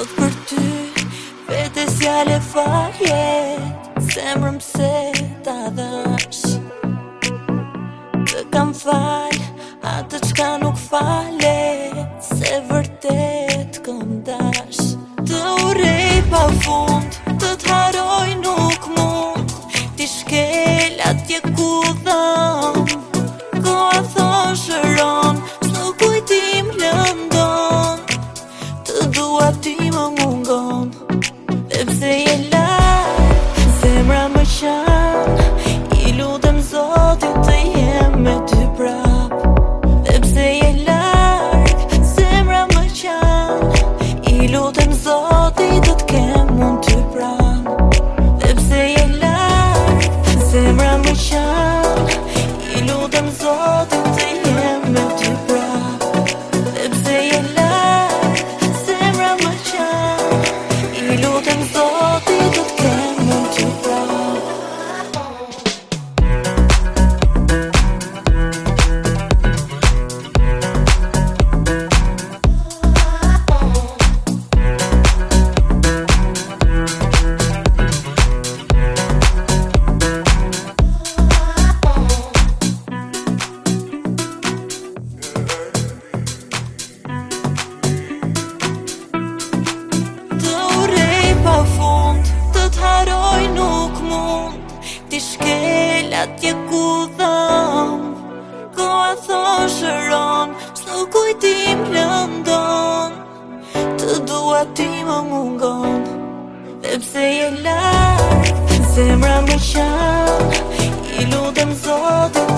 Sot për ty, vete s'ja fajet Se se t'a dhash Të kam fal, atë qka nuk falet Se vërtet këm dash Të urej pa fund, të t'haroj nuk mund Ti shkel atje ku dham Ko a thoshër luto. shkela tje ku dham Ko a shëron Së kujtim lëndon Të dua ti më mungon Dhe pse je lak Zemra më shak I lutëm zotën